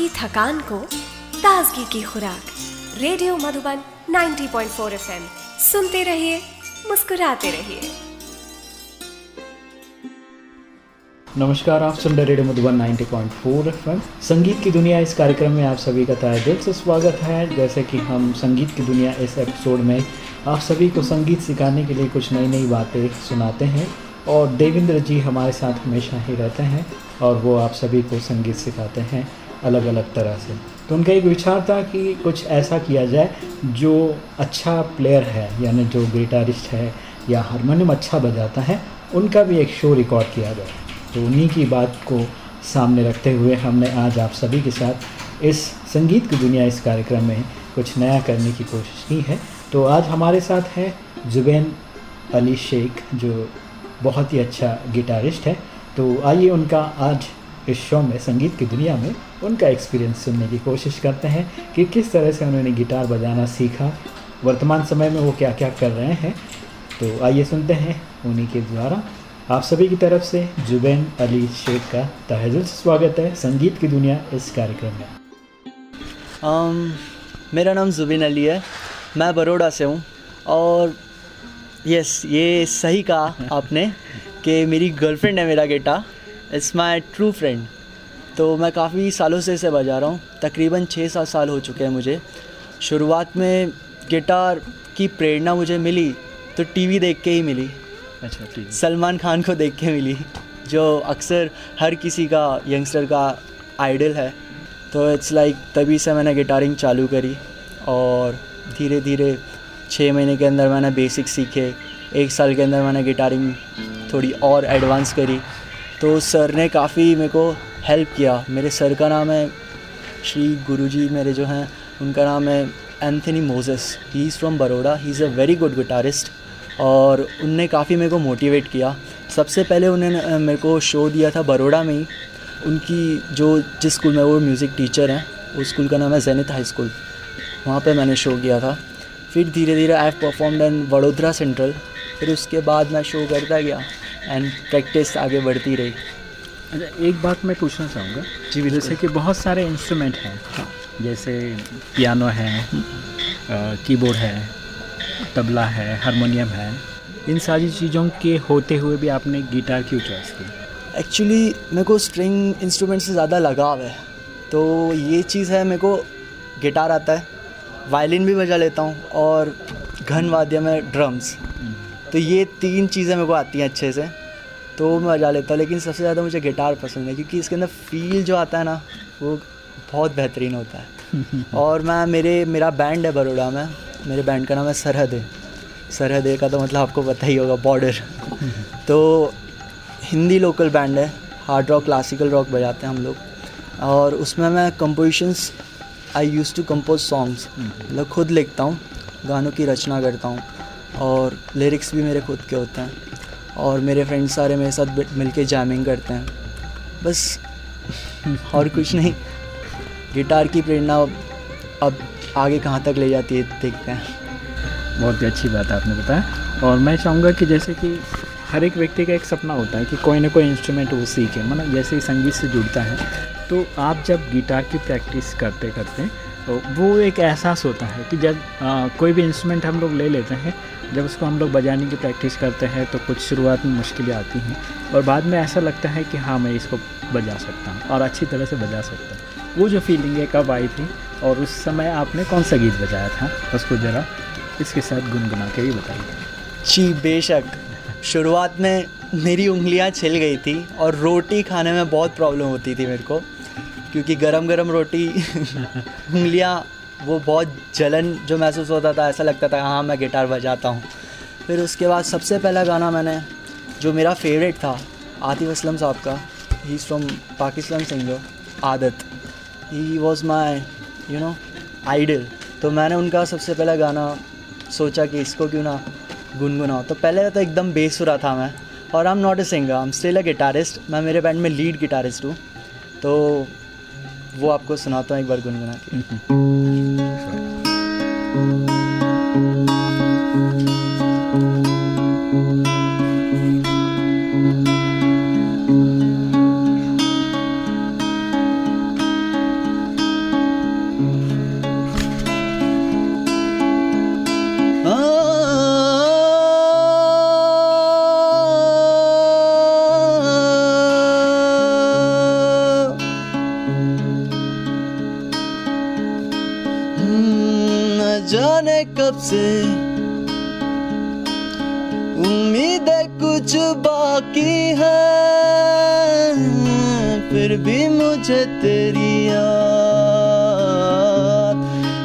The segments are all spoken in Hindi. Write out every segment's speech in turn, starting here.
आपकी थकान को ताजगी की खुराक। Radio Madhuban 90.4 FM. सुनते रहिए, मुस्कुराते रहिए। नमस्कार, आप सुन रहे रेडियो मधुबन 90.4 एफएम। संगीत की दुनिया इस कार्यक्रम में आप सभी का तय दिल से स्वागत है। जैसे कि हम संगीत की दुनिया इस एपिसोड में आप सभी को संगीत सिखाने के लिए कुछ नई नई बातें सुनाते हैं और देवेंद्र जी हमारे साथ हमेशा ही रहते हैं और वो आप सभी को संगीत सिखाते हैं। अलग अलग तरह से। तो उनका एक विचार था कि कुछ ऐसा किया जाए जो अच्छा प्लेयर है, यानी जो गिटारिस्ट है या हारमोनियम अच्छा बजाता है, उनका भी एक शो रिकॉर्ड किया जाए। तो उन्हीं की बात को सामने रखते हुए हमने आज आप सभी के साथ इस संगीत की दुनिया इस कार्यक्रम में कुछ नया करने की कोशिश की है। तो आज हमारे साथ है जुबैन अली शेख, जो बहुत ही अच्छा गिटारिस्ट है। तो आइए उनका आज इस शो में संगीत की दुनिया में उनका एक्सपीरियंस सुनने की कोशिश करते हैं कि किस तरह से उन्होंने गिटार बजाना सीखा। वर्तमान समय में वो क्या क्या कर रहे हैं? तो आइए सुनते हैं उन्हीं के द्वारा। आप सभी की तरफ़ से जुबैन अली शेख का तहजुल स्वागत है। संगीत की दुनिया इस कार्यक्रम में। um, मेरा नाम जुबिन अली है। मैं बड़ोड़ा से हूँ और यस ये सही कहा आपने कि मेरी गर्लफ्रेंड है मेरा गेटा इट्स माई ट्रू फ्रेंड तो मैं काफ़ी सालों से इसे बजा रहा हूँ। तकरीबन छः सात साल हो चुके हैं मुझे। शुरुआत में गिटार की प्रेरणा मुझे मिली तो टीवी देख के ही मिली। अच्छा सलमान खान को देख के मिली जो अक्सर हर किसी का यंगस्टर का आइडल है। तो इट्स लाइक like, तभी से मैंने गिटारिंग चालू करी और धीरे धीरे छः महीने के अंदर मैंने बेसिक सीखे। एक साल के अंदर मैंने गिटारिंग थोड़ी और एडवांस करी। तो सर ने काफ़ी मेरे को हेल्प किया। मेरे सर का नाम है श्री गुरुजी, मेरे जो हैं, उनका नाम है Anthony Moses he is from Baroda he is a very good guitarist और उनने काफ़ी मेरे को मोटिवेट किया। सबसे पहले उन्होंने मेरे को शो दिया था बड़ोड़ा में ही। उनकी जो, जिस स्कूल में वो म्यूज़िक टीचर हैं, उस स्कूल का नाम है जैनित हाई स्कूल वहाँ पे मैंने शो किया था। फिर धीरे धीरे I have performed in Vadodara central फिर उसके बाद मैं शो करता गया। एंड प्रैक्टिस आगे बढ़ती रही। अच्छा एक बात मैं पूछना चाहूँगा। जी जैसे कि बहुत सारे इंस्ट्रूमेंट हैं। हाँ। जैसे पियानो है कीबोर्ड है तबला है हारमोनियम है। इन सारी चीज़ों के होते हुए भी आपने गिटार क्यों चॉइस की एक्चुअली मेरे को स्ट्रिंग इंस्ट्रूमेंट से ज़्यादा लगाव है। तो ये चीज़ है मेरे को गिटार आता है। वायलिन भी बजा लेता हूँ और घन वाद्य में ड्रम्स तो ये तीन चीज़ें मेरे को आती हैं अच्छे से। तो मैं बजा लेता हूँ लेकिन सबसे ज़्यादा मुझे गिटार पसंद है क्योंकि इसके अंदर फील जो आता है ना वो बहुत बेहतरीन होता है। और मैं मेरे मेरा बैंड है बड़ोड़ा में मेरे बैंड का नाम है सरहद। सरहद का तो मतलब आपको पता ही होगा बॉर्डर तो हिंदी लोकल बैंड है हार्ड रॉक क्लासिकल रॉक बजाते हैं हम लोग। और उसमें मैं compositions I use to compose songs मतलब खुद लिखता हूँ गानों की रचना करता हूँ और लिरिक्स भी मेरे खुद के होते हैं। और मेरे फ्रेंड्स सारे मेरे साथ मिल के जैमिंग करते हैं। बस, और कुछ नहीं। गिटार की प्रेरणा अब आगे कहाँ तक ले जाती है, देखते हैं। बहुत ही अच्छी बात है आपने बताया। और मैं चाहूँगा कि जैसे कि हर एक व्यक्ति का एक सपना होता है कि कोई ना कोई इंस्ट्रूमेंट वो सीखे। मतलब जैसे ही संगीत से जुड़ता है तो आप जब गिटार की प्रैक्टिस करते करते तो वो एक एहसास होता है कि जब आ, कोई भी इंस्ट्रूमेंट हम लोग ले लेते हैं जब उसको हम लोग बजाने की प्रैक्टिस करते हैं तो कुछ शुरुआत में मुश्किलें आती हैं और बाद में ऐसा लगता है कि हाँ मैं इसको बजा सकता हूँ और अच्छी तरह से बजा सकता हूँ। वो जो फीलिंग है कब आई थी और उस समय आपने कौन सा गीत बजाया था उसको ज़रा इसके साथ गुनगुना के भी बताइए। जी बेशक। शुरुआत में मेरी उंगलियाँ छिल गई थी और रोटी खाने में बहुत प्रॉब्लम होती थी मेरे को। क्योंकि गरम गरम रोटी उंगलियाँ वो बहुत जलन जो महसूस होता था ऐसा लगता था हाँ मैं गिटार बजाता हूँ। फिर उसके बाद सबसे पहला गाना मैंने जो मेरा फेवरेट था आतिफ असलम साहब का he is from Pakistan singer आदत। He was my you know idol तो मैंने उनका सबसे पहला गाना सोचा कि इसको क्यों ना गुनगुनाओ तो पहले तो एकदम बेसुरा था मैं और I am not a singer I am still a guitarist मैं मेरे बैंड में लीड गिटारिस्ट हूँ। तो वो आपको सुनाता हूँ एक बार गुनगुना के।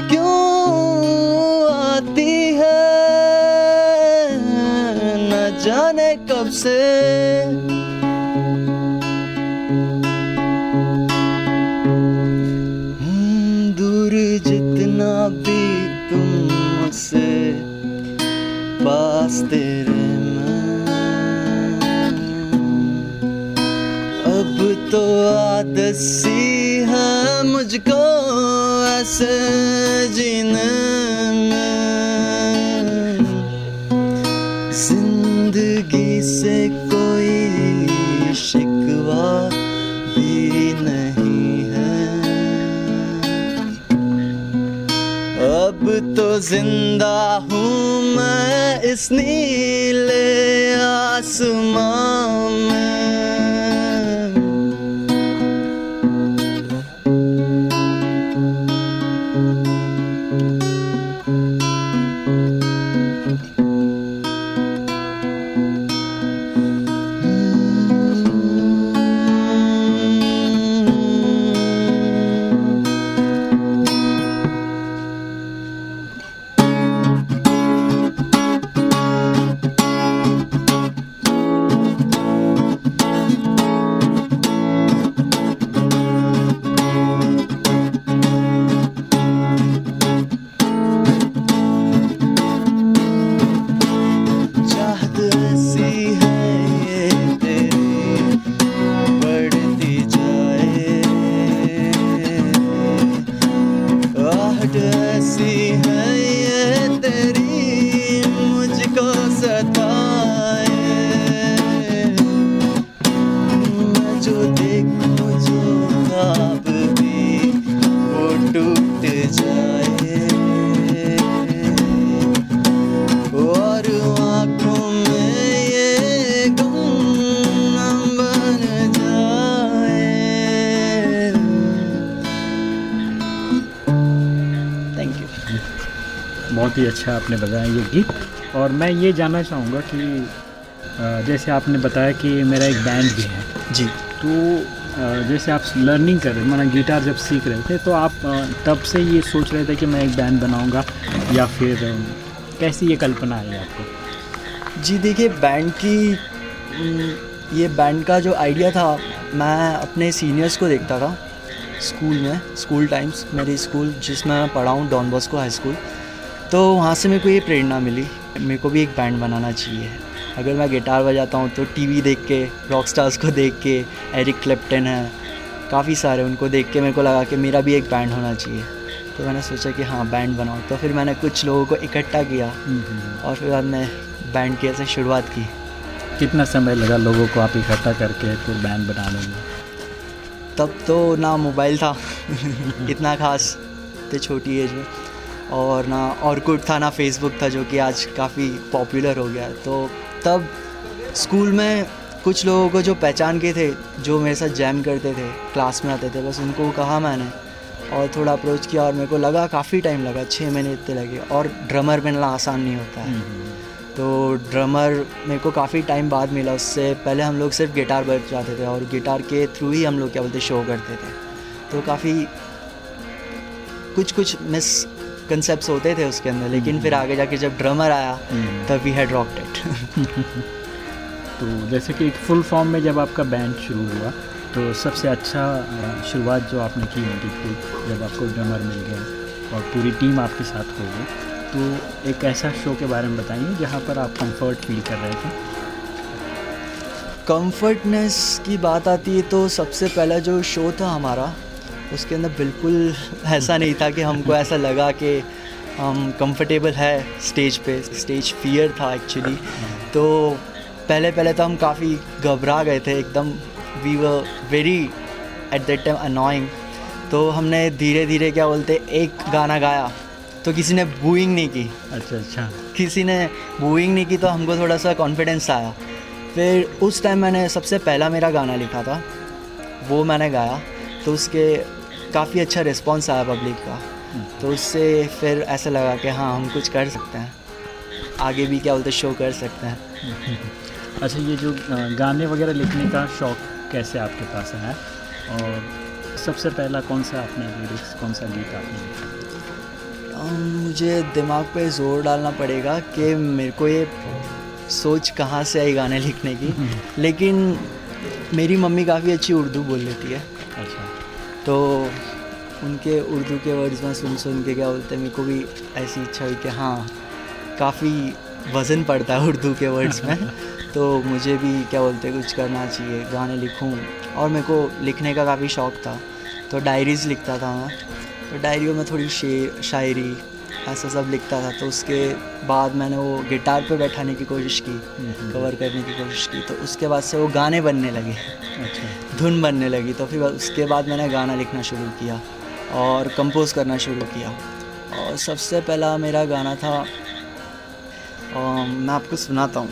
क्यों आती है? न जाने कब से। दूर जितना भी तुम पास तेरे अब तो आदत मुझको ऐसे जीने में ज़िंदगी से कोई शिकवा भी नहीं है। अब तो ज़िंदा हूँ मैं इस नीले आसमां बहुत ही अच्छा आपने बताया ये गीत। और मैं ये जानना चाहूँगा कि जैसे आपने बताया कि मेरा एक बैंड भी है। जी। तो जैसे आप लर्निंग कर रहे माना गिटार जब सीख रहे थे तो आप तब से ये सोच रहे थे कि मैं एक बैंड बनाऊँगा या फिर कैसी ये कल्पना आई आपको? जी देखिए बैंड की ये बैंड का जो आइडिया था मैं अपने सीनियर्स को देखता था स्कूल में स्कूल टाइम्स मेरी स्कूल जिसमें मैं पढ़ा हूँ डॉन बॉस्को हाई स्कूल तो वहाँ से मेरे को ये प्रेरणा मिली। मेरे को भी एक बैंड बनाना चाहिए। अगर मैं गिटार बजाता हूँ तो टीवी देख के रॉक स्टार्स को देख के एरिक क्लिप्टन है काफ़ी सारे उनको देख के मेरे को लगा कि मेरा भी एक बैंड होना चाहिए। तो मैंने सोचा कि हाँ बैंड बनाऊँ। तो फिर मैंने कुछ लोगों को इकट्ठा किया और फिर बाद में बैंड की ऐसे शुरुआत की। कितना समय लगा लोगों को आप इकट्ठा करके फिर बैंड बनाने में? तब तो ना मोबाइल था इतना खास थे छोटी एज में। और ना ऑर्कुट था ना फेसबुक था जो कि आज काफ़ी पॉपुलर हो गया। तो तब स्कूल में कुछ लोगों को जो पहचान के थे जो मेरे साथ जैम करते थे क्लास में आते थे बस उनको कहा मैंने और थोड़ा अप्रोच किया और मेरे को लगा काफ़ी टाइम लगा छः महीने इतने लगे और ड्रमर मिलना आसान नहीं होता है। तो ड्रमर मेरे को काफ़ी टाइम बाद मिला उससे पहले हम लोग सिर्फ़ गिटार बजाते थे और गिटार के थ्रू ही हम लोग क्या बोलते शो करते थे। तो काफ़ी कुछ कुछ मिस कंसेप्ट होते थे उसके अंदर लेकिन फिर आगे जाके जब ड्रमर आया तब वी हैड रॉक्ड इट तो जैसे कि एक फुल फॉर्म में जब आपका बैंड शुरू हुआ तो सबसे अच्छा शुरुआत जो आपने की होगी थी जब आपको ड्रमर मिल गया और पूरी टीम आपके साथ हो गई तो एक ऐसा शो के बारे में बताइए जहाँ पर आप कंफर्ट फील कर रहे थे। कंफर्टनेस की बात आती है तो सबसे पहला जो शो था हमारा उसके अंदर बिल्कुल ऐसा नहीं था कि हमको ऐसा लगा कि हम कंफर्टेबल है स्टेज पे स्टेज फियर था एक्चुअली तो पहले पहले तो हम काफ़ी घबरा गए थे एकदम। We were very at that time annoying तो हमने धीरे धीरे क्या बोलते एक गाना गाया तो किसी ने बूइंग नहीं की। अच्छा अच्छा। किसी ने बूइंग नहीं की तो हमको थोड़ा सा कॉन्फिडेंस आया। फिर उस टाइम मैंने सबसे पहला मेरा गाना लिखा था वो मैंने गाया। तो उसके काफ़ी अच्छा रिस्पॉन्स आया पब्लिक का। तो उससे फिर ऐसा लगा कि हाँ हम कुछ कर सकते हैं। आगे भी क्या बोलते शो कर सकते हैं। अच्छा ये जो गाने वगैरह लिखने का शौक़ कैसे आपके पास है और सबसे पहला कौन सा आपने लिरिक्स कौन सा गीत आपने लिखा? मुझे दिमाग पे ज़ोर डालना पड़ेगा कि मेरे को ये सोच कहाँ से आई गाने लिखने की। लेकिन मेरी मम्मी काफ़ी अच्छी उर्दू बोल लेती है। अच्छा। तो उनके उर्दू के वर्ड्स में सुन सुन के क्या बोलते हैं मेरे को भी ऐसी इच्छा हुई कि हाँ काफ़ी वज़न पड़ता है उर्दू के वर्ड्स में। तो मुझे भी क्या बोलते हैं कुछ करना चाहिए गाने लिखूँ। और मेरे को लिखने का काफ़ी शौक़ था तो डायरीज़ लिखता था मैं। तो डायरियों में थोड़ी शेर शायरी ऐसा सब लिखता था तो उसके बाद मैंने वो गिटार पे बैठाने की कोशिश की कवर करने की कोशिश की तो उसके बाद से वो गाने बनने लगे। अच्छा। धुन बनने लगी तो फिर उसके बाद मैंने गाना लिखना शुरू किया और कंपोज करना शुरू किया। और सबसे पहला मेरा गाना था मैं आपको सुनाता हूँ।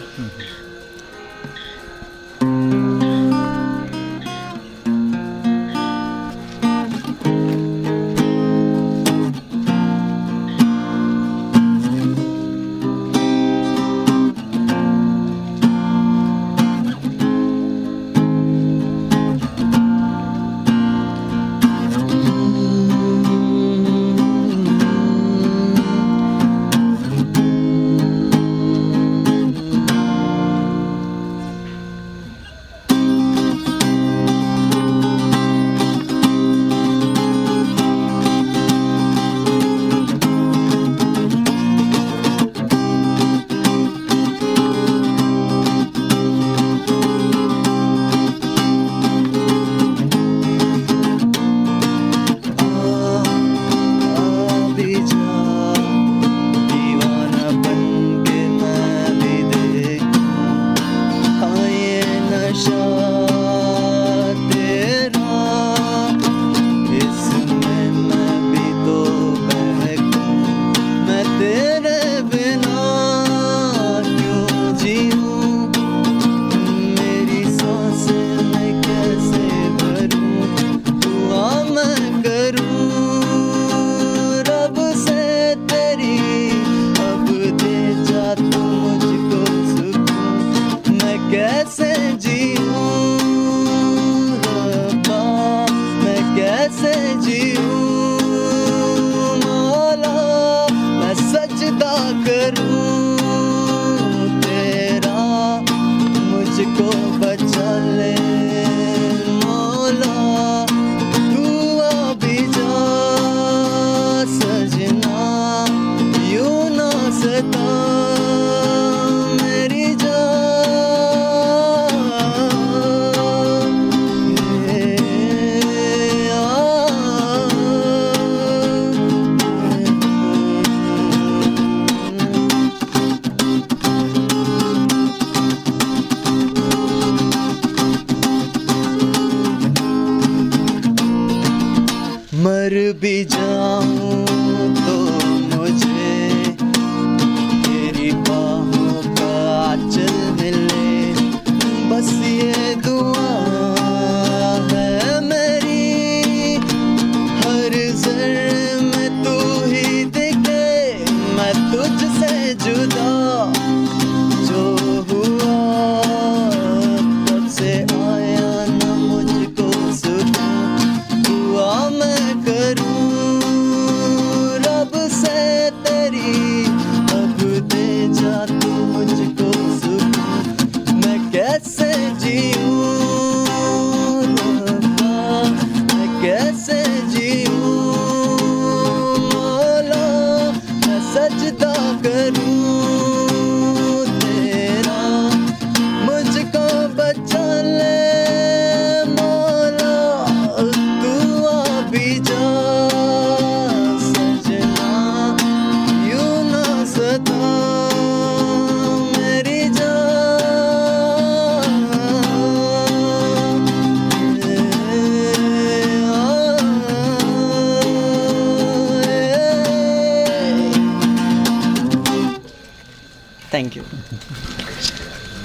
भी जाऊँ।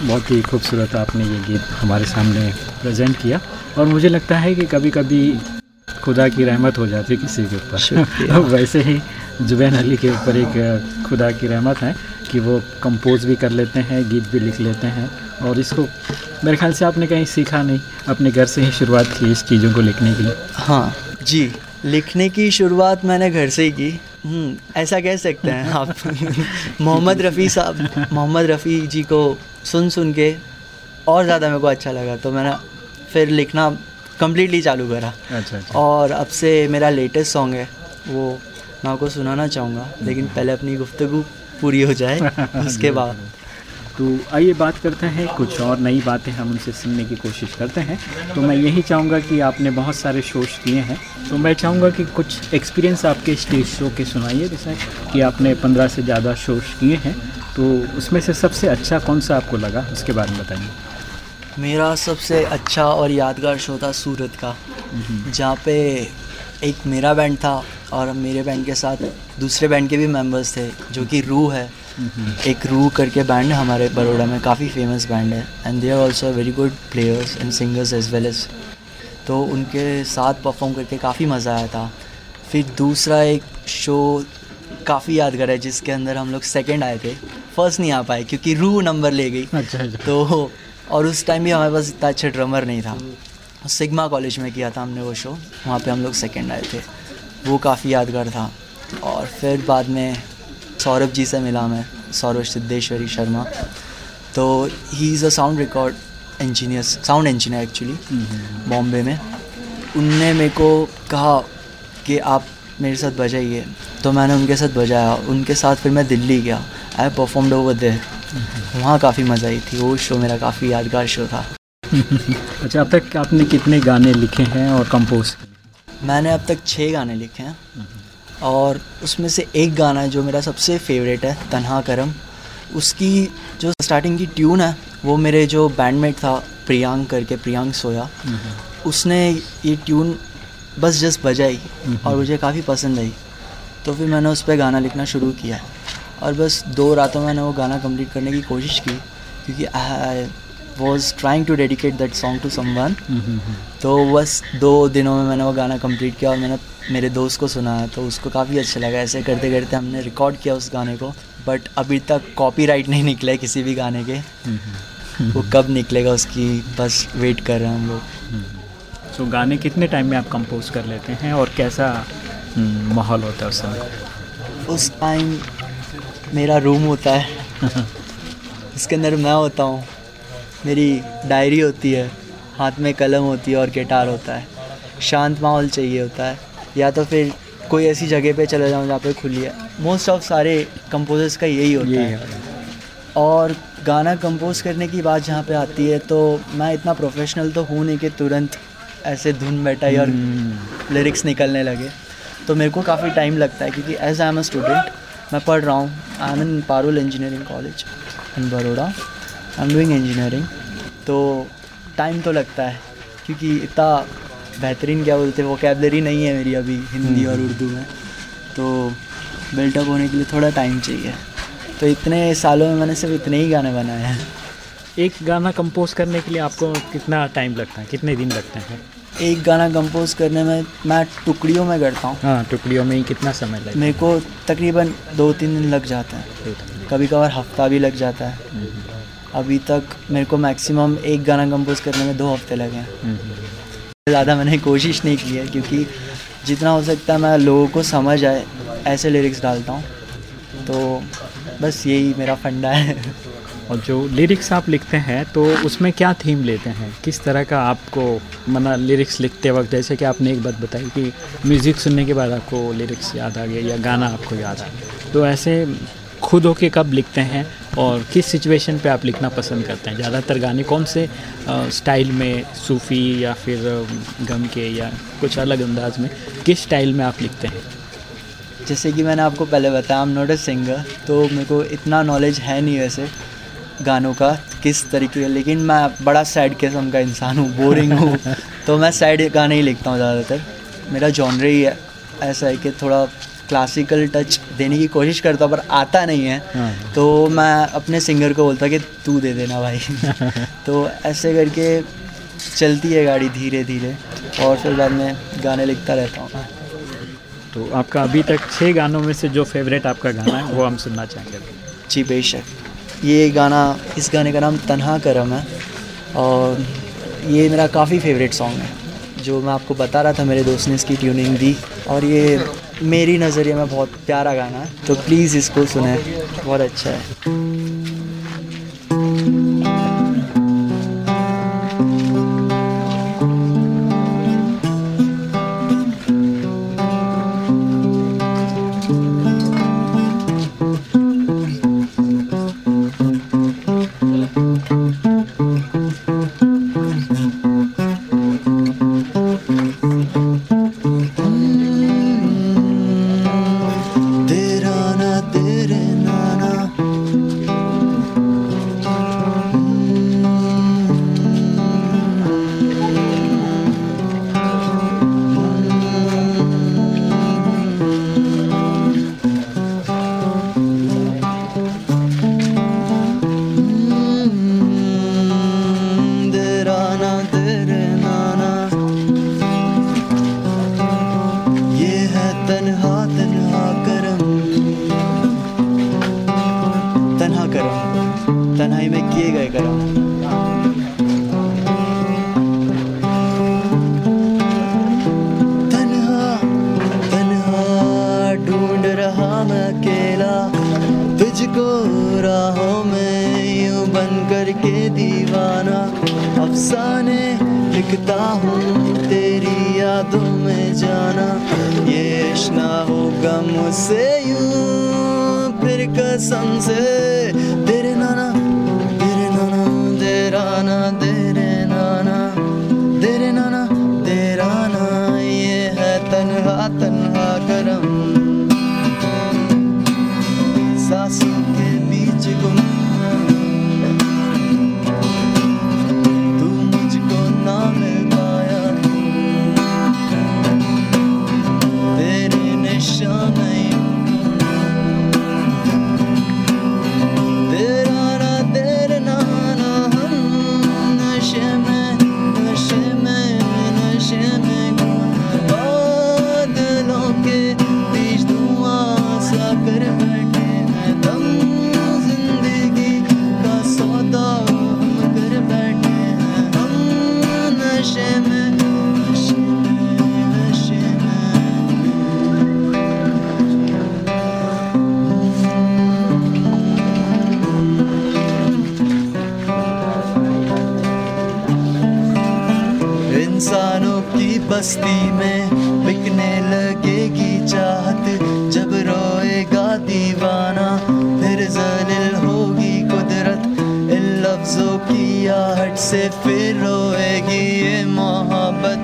बहुत ही खूबसूरत आपने ये गीत हमारे सामने प्रेजेंट किया और मुझे लगता है कि कभी कभी खुदा की रहमत हो जाती है किसी के ऊपर। वैसे ही जुबैन अली के ऊपर एक खुदा की रहमत है कि वो कंपोज भी कर लेते हैं गीत भी लिख लेते हैं और इसको मेरे ख्याल से आपने कहीं सीखा नहीं अपने घर से ही शुरुआत की इस चीज़ों को लिखने की। हाँ जी लिखने की शुरुआत मैंने घर से ही की। हम्म, ऐसा कह सकते हैं आप। मोहम्मद रफ़ी साहब मोहम्मद रफ़ी जी को सुन सुन के और ज़्यादा मेरे को अच्छा लगा तो मैंने फिर लिखना कम्प्लीटली चालू करा। अच्छा अच्छा। और अब से मेरा लेटेस्ट सॉन्ग है वो मैं आपको सुनाना चाहूँगा लेकिन पहले अपनी गुफ्तगु पूरी हो जाए उसके बाद। तो आइए बात करते हैं कुछ और नई बातें हम उनसे सुनने की कोशिश करते हैं। तो मैं यही चाहूँगा कि आपने बहुत सारे शोज़ किए हैं तो मैं चाहूँगा कि कुछ एक्सपीरियंस आपके स्टेज शो के सुनाइए जैसे कि आपने पंद्रह से ज़्यादा शोज़ किए हैं। तो उसमें से सबसे अच्छा कौन सा आपको लगा? उसके बारे में बताइए। मेरा सबसे अच्छा और यादगार शो था सूरत का जहाँ पे एक मेरा बैंड था और मेरे बैंड के साथ दूसरे बैंड के भी मेंबर्स थे जो कि रू है। एक रू करके बैंड है हमारे बड़ोड़ा में काफ़ी फ़ेमस बैंड है। And they are also very good players and singers as well as तो उनके साथ परफॉर्म करके काफ़ी मज़ा आया था। फिर दूसरा एक शो काफ़ी यादगार है जिसके अंदर हम लोग सेकेंड आए थे। फ़र्स्ट नहीं आ पाए क्योंकि रू नंबर ले गई। अच्छा अच्छा। तो और उस टाइम भी हमारे पास इतना अच्छा ड्रमर नहीं था। सिग्मा कॉलेज में किया था हमने वो शो वहाँ पे हम लोग सेकंड आए थे। वो काफ़ी यादगार था। और फिर बाद में सौरभ जी से मिला मैं सौरभ सिद्धेश्वरी शर्मा। तो he is a sound record engineer sound engineer actually Bombay में। उनने मेरे को कहा कि आप मेरे साथ बजाइए तो मैंने उनके साथ बजाया। उनके साथ फिर मैं दिल्ली गया। आई परफॉर्म्ड ओवर देयर वहाँ काफ़ी मज़ा आई थी। वो शो मेरा काफ़ी यादगार शो था। अच्छा अब तक आपने कितने गाने लिखे हैं और कंपोज मैंने अब तक छः गाने लिखे हैं। और उसमें से एक गाना है जो मेरा सबसे फेवरेट है तन्हा करम। उसकी जो स्टार्टिंग की ट्यून है वो मेरे जो बैंडमेट था प्रियांक करके प्रियांक सोया। उसने ये ट्यून बस जस्ट बजाई और मुझे काफ़ी पसंद आई। तो फिर मैंने उस पर गाना लिखना शुरू किया और बस दो रातों में मैंने वो गाना कंप्लीट करने की कोशिश की क्योंकि I was trying to dedicate that song to someone तो बस दो दिनों में मैंने वो गाना कंप्लीट किया और मैंने मेरे दोस्त को सुनाया तो उसको काफ़ी अच्छा लगा। ऐसे करते करते हमने रिकॉर्ड किया उस गाने को बट अभी तक कॉपीराइट नहीं निकला है किसी भी गाने के। वो कब निकलेगा उसकी बस वेट कर रहे हैं हम लोग। तो गाने कितने टाइम में आप कंपोज कर लेते हैं और कैसा हम्म, माहौल होता है उस समय? उस टाइम मेरा रूम होता है। उसके अंदर मैं होता हूँ। मेरी डायरी होती है। हाथ में कलम होती है और गिटार होता है। शांत माहौल चाहिए होता है। या तो फिर कोई ऐसी जगह पे चले जाऊँ जहाँ पे खुली है। मोस्ट ऑफ़ सारे कंपोजर्स का यही होता ये है। और गाना कंपोज करने की बात जहाँ पे आती है तो मैं इतना प्रोफेशनल तो हूँ नहीं कि तुरंत ऐसे धुन बैठाई और लिरिक्स निकलने लगे। तो मेरे को काफ़ी टाइम लगता है क्योंकि as I am a student मैं पढ़ रहा हूँ। I am in Parul engineering college in Baroda I am doing engineering तो टाइम तो लगता है क्योंकि इतना बेहतरीन क्या बोलते हैं वोकेबलरी नहीं है मेरी अभी हिंदी और उर्दू में। तो बिल्टअप होने के लिए थोड़ा टाइम चाहिए। तो इतने सालों में मैंने सिर्फ़ इतने ही गाने बनाए हैं। एक गाना कंपोज करने के लिए आपको कितना टाइम लगता है? कितने दिन लगते हैं? एक गाना कंपोज करने में मैं टुकड़ियों में करता हूँ। हाँ टुकड़ियों में ही कितना समय लगता मेरे को तकरीबन दो तीन दिन लग जाते हैं। कभी कभार हफ़्ता भी लग जाता है। हम्म, अभी तक मेरे को मैक्सिमम एक गाना कंपोज करने में दो हफ़्ते लगे हैं। हम्म, ज़्यादा मैंने कोशिश नहीं की है क्योंकि जितना हो सकता है मैं लोगों को समझ आए ऐसे लिरिक्स डालता हूँ। तो बस यही मेरा फंडा है। और जो लिरिक्स आप लिखते हैं तो उसमें क्या थीम लेते हैं? किस तरह का आपको मना लिरिक्स लिखते वक्त, जैसे कि आपने एक बात बताई कि म्यूज़िक सुनने के बाद आपको लिरिक्स याद आ गया या गाना आपको याद आ गया। तो ऐसे खुद होके कब लिखते हैं और किस सिचुएशन पे आप लिखना पसंद करते हैं? ज़्यादातर गाने कौन से स्टाइल में, सूफ़ी या फिर गम के या कुछ अलग अंदाज में, किस स्टाइल में आप लिखते हैं? जैसे कि मैंने आपको पहले बताया I am not a singer तो मेरे को इतना नॉलेज है नहीं वैसे। गानों का किस तरीके का लेकिन मैं बड़ा सैड किस्म का इंसान हूँ बोरिंग हूँ। तो मैं सैड गाने ही लिखता हूँ ज़्यादातर। मेरा जॉनर ही है ऐसा है कि थोड़ा क्लासिकल टच देने की कोशिश करता हूँ पर आता नहीं है। हाँ। तो मैं अपने सिंगर को बोलता कि तू दे देना भाई। तो ऐसे करके चलती है गाड़ी धीरे धीरे और फिर बाद में गाने लिखता रहता हूँ। तो आपका अभी तक छः गानों में से जो फेवरेट आपका गाना है वो हम सुनना चाहेंगे। जी बेशक। ये गाना, इस गाने का नाम तन्हा करम है और ये मेरा काफ़ी फेवरेट सॉन्ग है, जो मैं आपको बता रहा था मेरे दोस्त ने इसकी ट्यूनिंग दी और ये मेरी नज़रिए में बहुत प्यारा गाना है तो प्लीज़ इसको सुने, बहुत अच्छा है। Namaseyum Pirka Sanseyum बस्ती में बिकने लगेगी चाहत। जब रोएगा दीवाना, फिर जलिल होगी कुदरत। इन लफ्जों की आहट से फिर रोएगी ये मोहब्बत।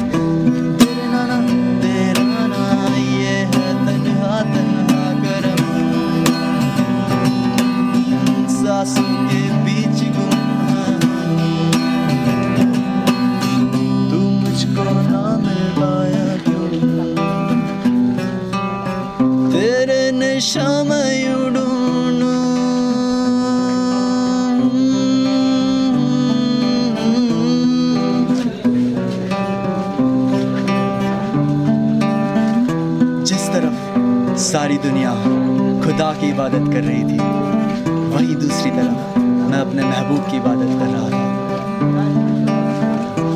दुनिया खुदा की इबादत कर रही थी। वहीं दूसरी तरफ़ मैं अपने महबूब की इबादत कर रहा था।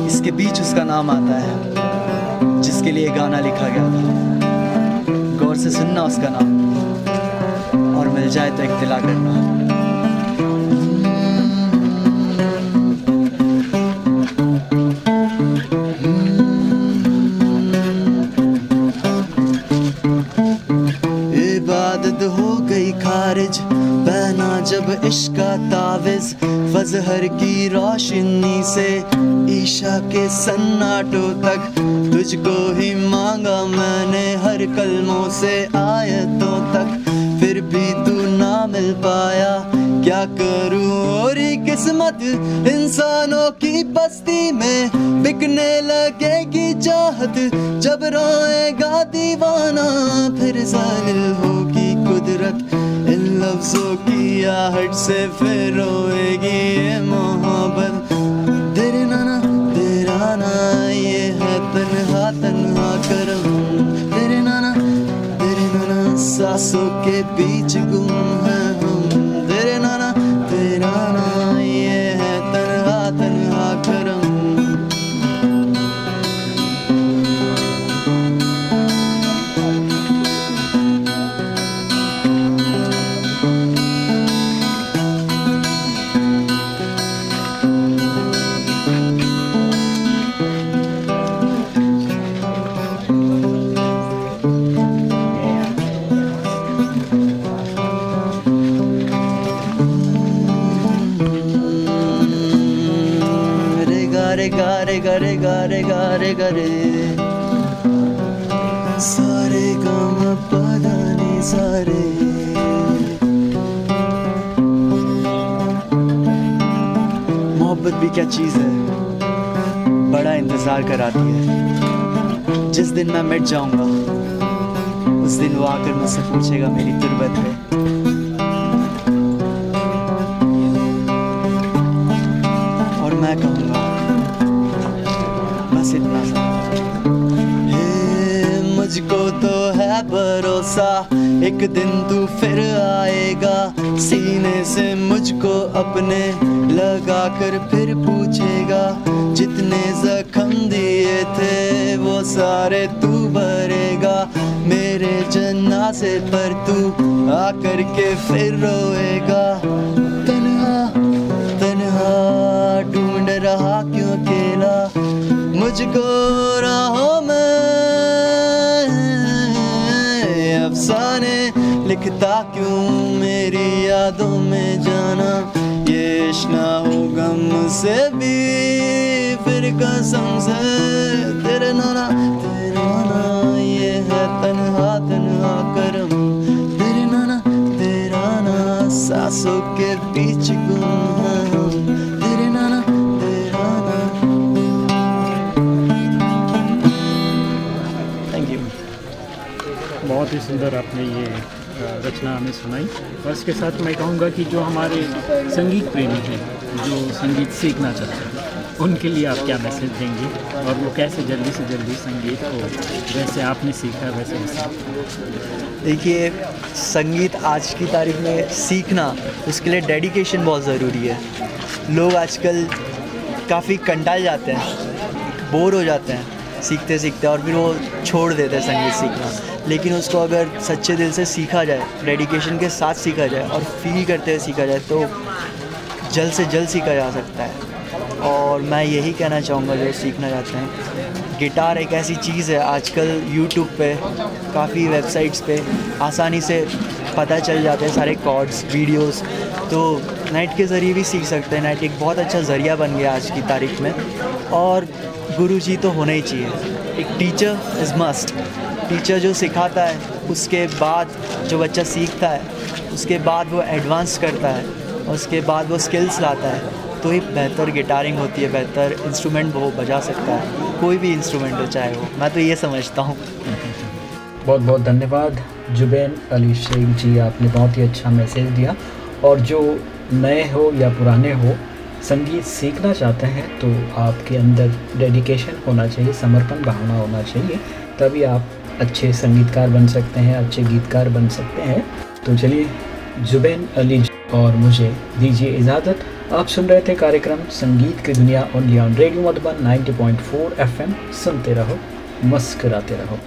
इसके बीच उसका नाम आता है, जिसके लिए गाना लिखा गया था। गौर से सुनना उसका नाम, और मिल जाए तो इख्तला करना। जब इश्क का ताविज फजहर की रोशनी से ईशा के सन्नाटों तक तुझको ही मांगा मैंने हर कलमों से आयतों तक, फिर भी तू ना मिल पाया। क्या करूँ और किस्मत इंसानों की बस्ती में बिकने लगेगी चाहत। जब रोएगा दीवाना, फिर ज़ाहिर होगी कुदरत। इन लफ्जों की आहट से फिर रोएगी ये मोहब्बत। तेरे नाना, तेरा ना, ये है तनहा तनहा करम। तेरे नाना तेरे नाना, सासों के बीच गुम है। रे गा रे गा रे गा रे गा रे सारे गम पदानी सारे। मोहब्बत भी क्या चीज़ है? बड़ा इंतज़ार कराती है। जिस दिन मैं मिट जाऊँगा, उस दिन वो आकर मुझसे पूछेगा, मेरी तुरबत है। भरोसा। एक दिन तू फिर आएगा, सीने से मुझको अपने लगा कर फिर पूछेगा, जितने जख्म दिए थे वो सारे तू भरेगा। मेरे जन्नाजे पर तू आकर के फिर रोएगा। तन्हा तन्हा ढूंढ रहा क्यों अकेला? मुझको राहों में अफसाने लिखता क्यों? मेरी यादों में जाना, ये ना हो गम से भी। फिर कसम से तेरे नाना तेरे नाना, ये है तन्हा तन्हा करम। तेरे नाना, तेरा ना सासों के बीच ही सुंदर आपने ये रचना हमें सुनाई। और इसके साथ मैं कहूँगा कि जो हमारे संगीत प्रेमी हैं, जो संगीत सीखना चाहते हैं, उनके लिए आप क्या मैसेज देंगे? और वो कैसे जल्दी से जल्दी संगीत को जैसे आपने सीखा, वैसे वैसे देखिए, संगीत आज की तारीख में सीखना, उसके लिए डेडिकेशन बहुत ज़रूरी है। लोग आजकल काफ़ी कंटाल जाते हैं बोर हो जाते हैं सीखते सीखते और फिर वो छोड़ देते हैं संगीत सीखना। लेकिन उसको अगर सच्चे दिल से सीखा जाए डेडिकेशन के साथ सीखा जाए और फील करते हुए सीखा जाए तो जल्द से जल्द सीखा जा सकता है। और मैं यही कहना चाहूँगा, जो सीखना चाहते हैं। गिटार एक ऐसी चीज़ है, आजकल यूट्यूब पे, काफ़ी वेबसाइट्स पे आसानी से पता चल जाते हैं सारे कॉर्ड्स वीडियोस तो नेट के ज़रिए भी सीख सकते हैं। नेट एक बहुत अच्छा ज़रिया बन गया आज की तारीख में। और गुरु जी तो होना ही चाहिए। एक टीचर इज़ मस्ट टीचर जो सिखाता है, उसके बाद जो बच्चा सीखता है, उसके बाद वो एडवांस करता है, और उसके बाद वो स्किल्स लाता है तो ही बेहतर गिटारिंग होती है, बेहतर इंस्ट्रूमेंट वो बजा सकता है, कोई भी इंस्ट्रूमेंट हो चाहे वो। मैं तो ये समझता हूँ। बहुत बहुत धन्यवाद, जुबैन अली शेख जी, आपने बहुत ही अच्छा मैसेज दिया, और जो नए हो या पुराने हो संगीत सीखना चाहते हैं तो आपके अंदर डेडिकेशन होना चाहिए, समर्पण भावना होना चाहिए, तभी आप अच्छे संगीतकार बन सकते हैं, अच्छे गीतकार बन सकते हैं। तो चलिए, जुबैन अली और मुझे दीजिए इजाज़त। आप सुन रहे थे कार्यक्रम संगीत की दुनिया only on radio Madhuban 90.4 FM सुनते रहो, मुस्कुराते रहो।